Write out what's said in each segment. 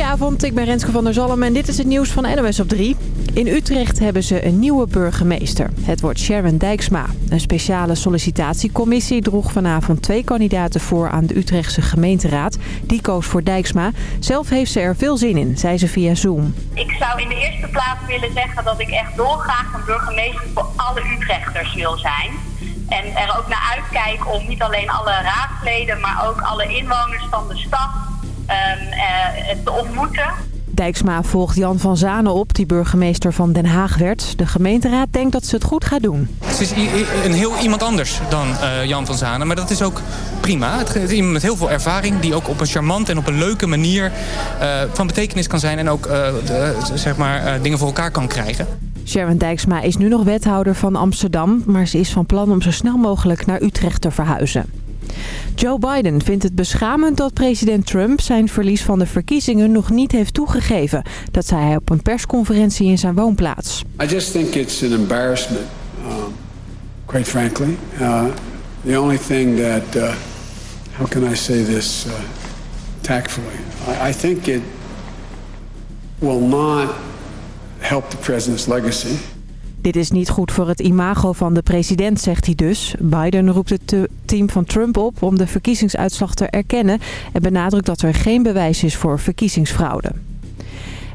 Goedenavond, ik ben Renske van der Zalm en dit is het nieuws van NOS op 3. In Utrecht hebben ze een nieuwe burgemeester. Het wordt Sharon Dijksma. Een speciale sollicitatiecommissie droeg vanavond twee kandidaten voor aan de Utrechtse gemeenteraad. Die koos voor Dijksma. Zelf heeft ze er veel zin in, zei ze via Zoom. Ik zou in de eerste plaats willen zeggen dat ik echt dolgraag een burgemeester voor alle Utrechters wil zijn. En er ook naar uitkijk om niet alleen alle raadsleden, maar ook alle inwoners van de stad te ontmoeten. Dijksma volgt Jan van Zanen op, die burgemeester van Den Haag werd. De gemeenteraad denkt dat ze het goed gaat doen. Het is een heel iemand anders dan uh, Jan van Zanen, maar dat is ook prima. Het is iemand met heel veel ervaring die ook op een charmante en op een leuke manier uh, van betekenis kan zijn... en ook uh, de, zeg maar, dingen voor elkaar kan krijgen. Sharon Dijksma is nu nog wethouder van Amsterdam... maar ze is van plan om zo snel mogelijk naar Utrecht te verhuizen. Joe Biden vindt het beschamend dat president Trump zijn verlies van de verkiezingen nog niet heeft toegegeven. Dat zei hij op een persconferentie in zijn woonplaats. I just think it's an embarrassment, um, quite frankly. Uh, the only thing that, uh, how can I say this uh, tactfully? I, I think it will not help the president's legacy. Dit is niet goed voor het imago van de president, zegt hij dus. Biden roept het team van Trump op om de verkiezingsuitslag te erkennen... en benadrukt dat er geen bewijs is voor verkiezingsfraude.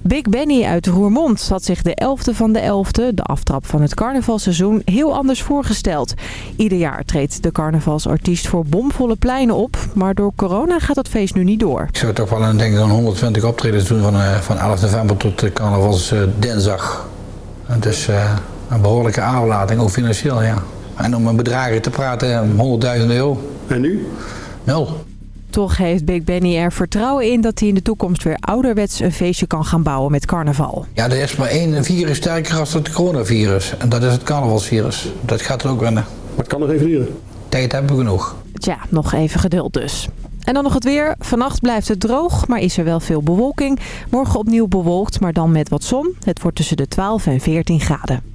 Big Benny uit Roermond had zich de 11e van de 11e, de aftrap van het carnavalseizoen, heel anders voorgesteld. Ieder jaar treedt de carnavalsartiest voor bomvolle pleinen op, maar door corona gaat het feest nu niet door. Ik zou toch wel aan denken aan 120 optredens doen van, uh, van 11 november tot uh, carnavalsdinsdag. Uh, dus een behoorlijke aanlating, ook financieel, ja. En om een bedragen te praten, 100.000 euro. En nu? Nul. Toch heeft Big Benny er vertrouwen in dat hij in de toekomst weer ouderwets een feestje kan gaan bouwen met carnaval. Ja, er is maar één virus sterker als het coronavirus. En dat is het carnavalsvirus. Dat gaat er ook wennen. Maar het kan nog even duren. Tijd hebben we genoeg. Tja, nog even geduld dus. En dan nog het weer. Vannacht blijft het droog, maar is er wel veel bewolking. Morgen opnieuw bewolkt, maar dan met wat zon. Het wordt tussen de 12 en 14 graden.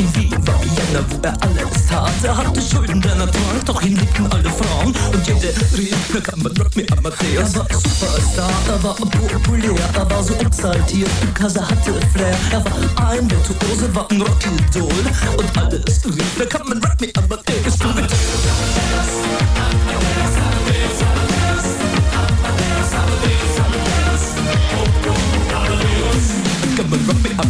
in Wien, war Vienna, wo er alles tat. Er hatte Schulden der Natur, doch ihn liebten alle Frauen. Und jede rief, na kann man Rock me Amadeus. Er war Superstar, er war populär, er war so exaltiert, because er hatte Flair. Er war ein Virtuose, war ein Rockidol. Und alles rief, na kann man Rock me Amadeus. Du mit Come and rock me up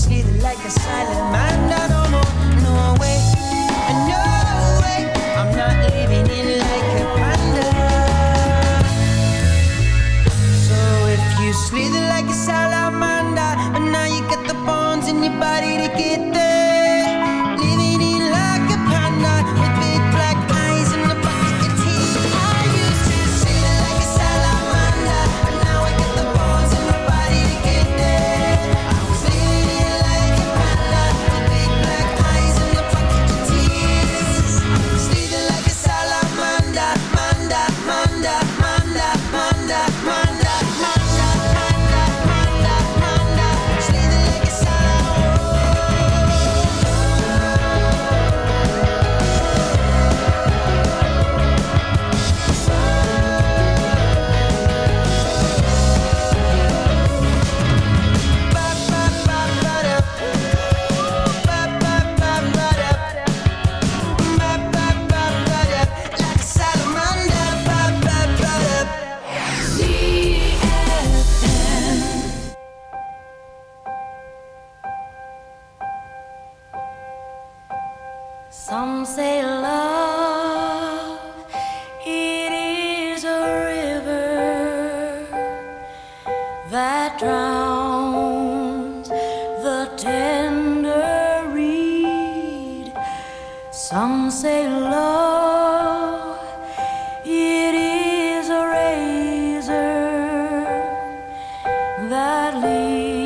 sleep. that leads.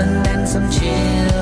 and then some chill.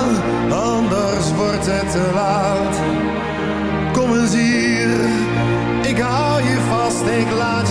anders wordt het te laat. Kom eens hier, ik hou je vast, ik laat je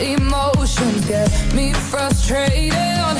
emotions get me frustrated.